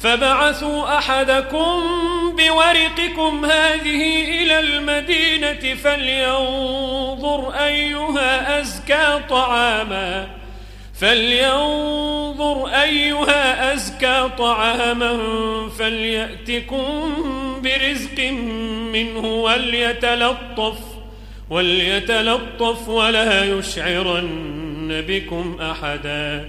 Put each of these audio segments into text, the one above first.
فبعثوا أحدكم بورقكم هذه إلى المدينة فلينظر أيها أزكى طعاماً فلينظر أيها أزكى طعاما فليأتكم برزق منه وليتلطف وليتلطف ولا يشعرن بكم أحدا.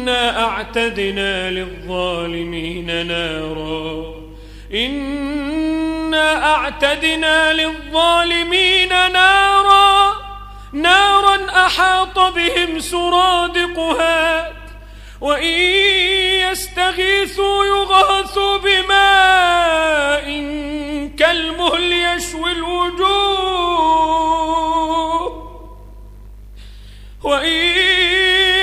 إنا أعتدنا للظالمين نارا. إنا أعتدنا للظالمين نارا. نارا أحاط بهم سرادقها. وإن يستغيثوا يغاثوا بماء كالمهل يشوي الوجوه. وإن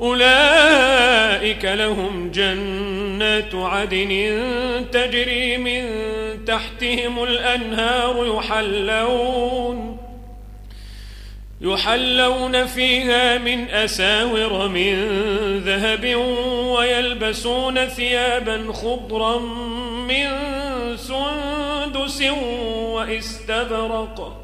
أولئك لهم جنات عدن تجري من تحتهم الأنهار يحلون يحلون فيها من أساور من ذهب ويلبسون ثيابا خضرا من سندس وإستبرق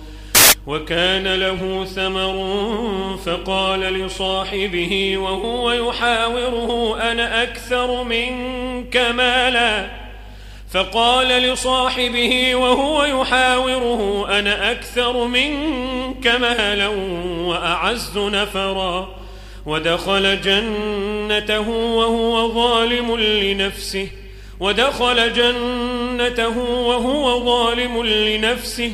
وكان له ثمر فقال لصاحبه وهو يحاوره أنا أكثر منك مالا. فقال لصاحبه وهو يحاوره أنا أكثر منك مالا وأعز نفرا. ودخل جنته وهو ظالم لنفسه. ودخل جنته وهو ظالم لنفسه.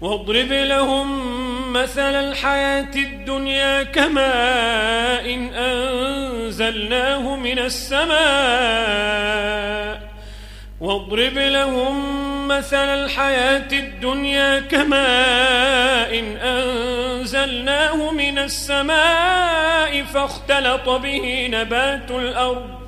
واضرب لهم مثل الحياة الدنيا كماء إن أنزلناه من السماء. واضرب لهم مثل الحياة الدنيا كماء إن أنزلناه من السماء فاختلط به نبات الأرض.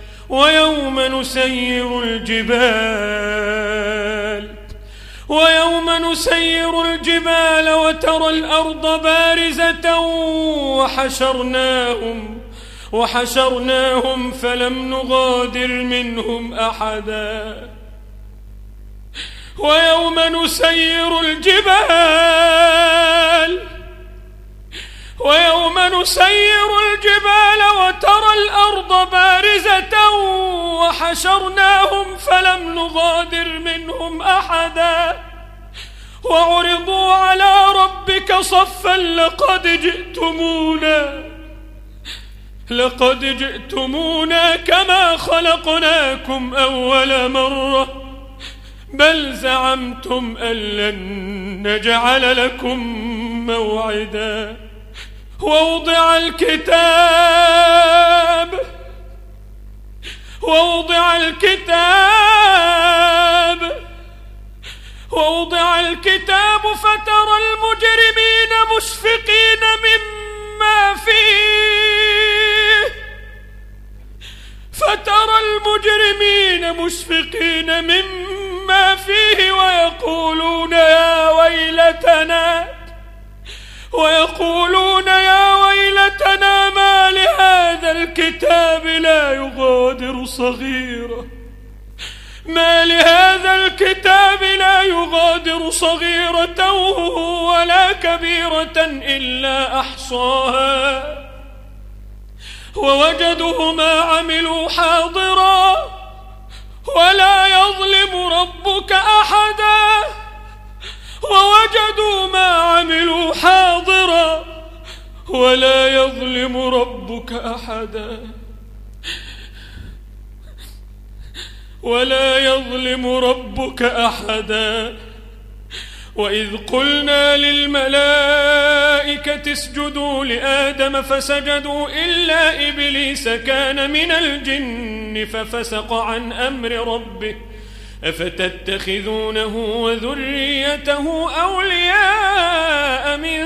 ويوم نسير الجبال ويوم نسير الجبال وترى الأرض بارزة وحشرناهم وحشرناهم فلم نغادر منهم أحداً. ويوم نسير الجبال ويوم نسير الجبال وترى الأرض بارزة وحشرناهم فلم نغادر منهم أحدا. وعرضوا على ربك صفا لقد جئتمونا لقد جئتمونا كما خلقناكم أول مرة. بل زعمتم أن لن نجعل لكم موعدا. ووضع الكتاب. ووضع الكتاب. ووضع الكتاب فترى المجرمين مشفقين مما فيه. فترى المجرمين مشفقين مما فيه ويقولون يا ويلتنا. ويقولون الكتاب لا يغادر صغيرة. ما لهذا الكتاب لا يغادر صغيرة ولا كبيرة إلا أحصاها. ووجدوا ما عملوا حاضرا ولا يظلم ربك أحدا. ووجدوا ما عملوا حاضرا ولا يظلم ربك أحدا. ولا يظلم ربك أحدا. وإذ قلنا للملائكة اسجدوا لآدم فسجدوا إلا إبليس كان من الجن ففسق عن أمر ربه. أفتتخذونه وذريته أولياء من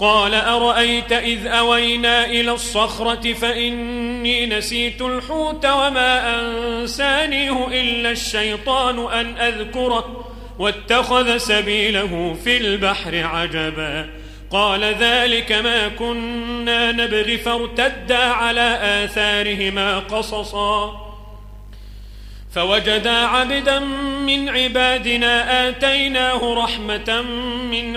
قال أرأيت إذ أوينا إلى الصخرة فإني نسيت الحوت وما أنسانيه إلا الشيطان أن أذكره واتخذ سبيله في البحر عجبا. قال ذلك ما كنا نبغي فارتدا على آثارهما قصصا. فوجدا عبدا من عبادنا آتيناه رحمة من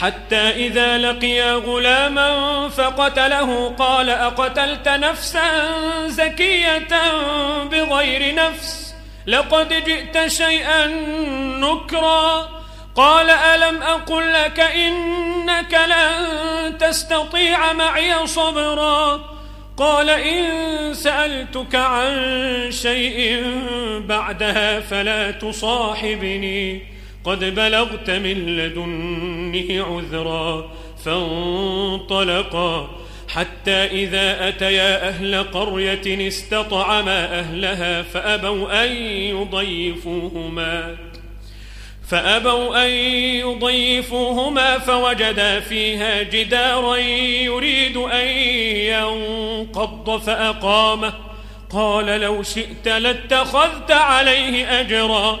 حتى إذا لقيا غلاما فقتله قال أقتلت نفسا زكية بغير نفس لقد جئت شيئا نكرا قال ألم أقل لك إنك لن تستطيع معي صبرا قال إن سألتك عن شيء بعدها فلا تصاحبني قد بلغت من لدنه عذرا فانطلقا حتى إذا أتيا أهل قرية استطعما أهلها فأبوا أن يضيفوهما فأبوا أن يضيفوهما فوجدا فيها جدارا يريد أن ينقض فأقامه قال لو شئت لاتخذت عليه أجرا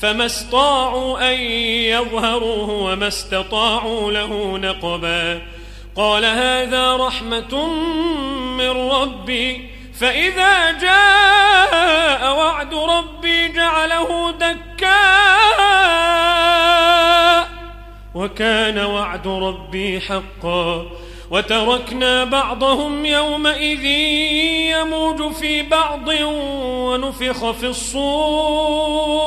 فما استطاعوا أن يظهروه وما استطاعوا له نقبا. قال هذا رحمة من ربي فإذا جاء وعد ربي جعله دكاء وكان وعد ربي حقا. وتركنا بعضهم يومئذ يموج في بعض ونفخ في الصور.